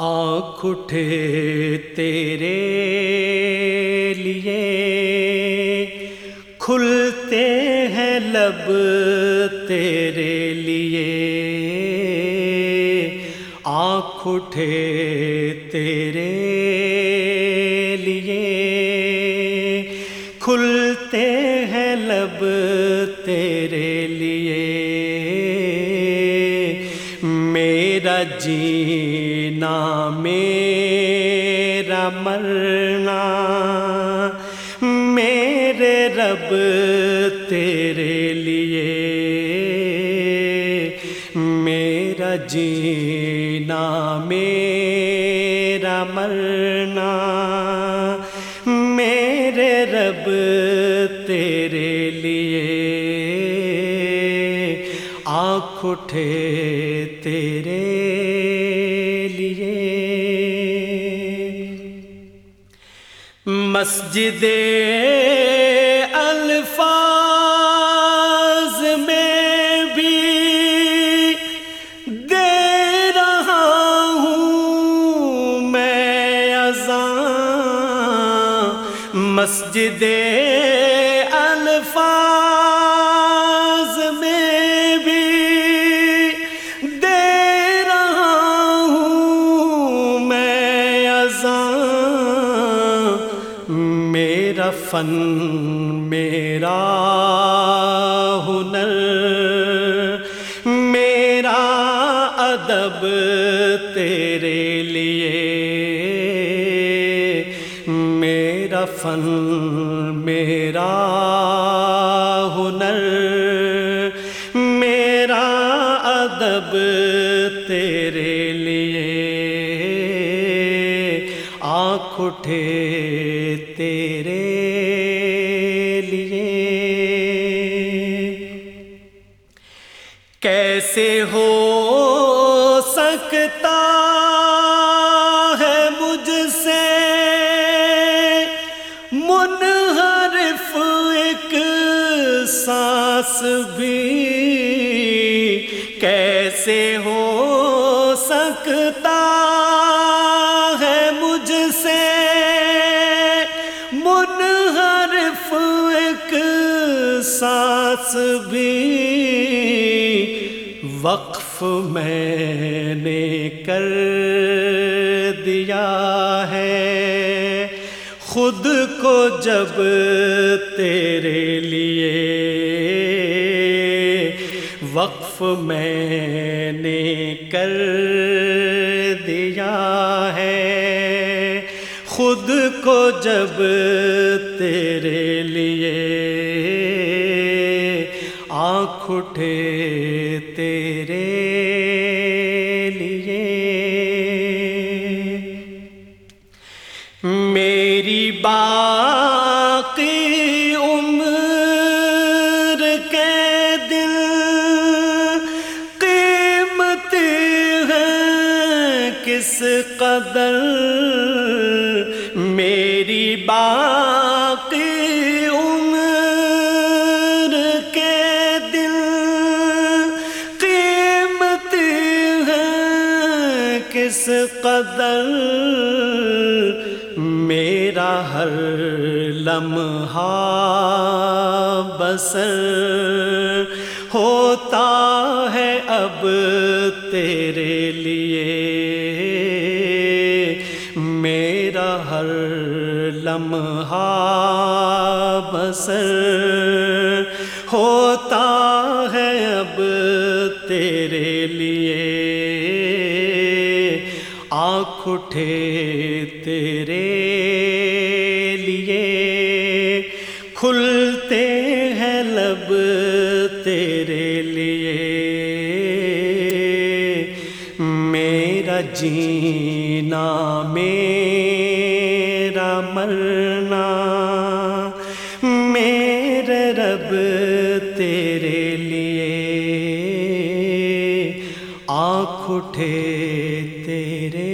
آنکھ اٹھے تیرے لیے۔ کھلتے ہیں لب تیرے لیے۔ آنکھ اٹھے تیرے لیے۔ کھلتے ہیں لب جینا میرا مرنا میرے رب تیرے لیے میرا جینا میرا مرنا میرے رب تیرے لیے آنکھ اٹھے تیرے مسجد الفاظ میں بھی دے رہا ہوں میں اذان مسجد میرا فن میرا ہنر، میرا ادب تیرے لیے، میرا فن، میرا ہنر، میرا ادب تیرے لیے۔ آنکھ اٹھے تیرے کیسے ہو سکتا ہے مجھ سے۔ منحرف ایک سانس بھی کیسے ہو سکتا ہے مجھ سے؟ منحرف ایک سانس بھی وقف میں نے کر دیا ہے۔ خود کو جب تیرے لیے وقف میں نے کر دیا ہے۔ خود کو جب تیرے لیے آنکھ اٹھے تیرے لیے۔ میری باقی عمر کے دل قیمتی ہے کس قدر۔ میری باقی عمر کس قدر میرا ہر لمحہ بسر ہوتا ہے اب تیرے لیے میرا ہر لمحہ بسر ہوتا اٹھے تیرے لیے۔ کھلتے ہیں لب تیرے لیے۔ میرا جینا، میرا مرنا، میرے رب تیرے اٹھے تیرے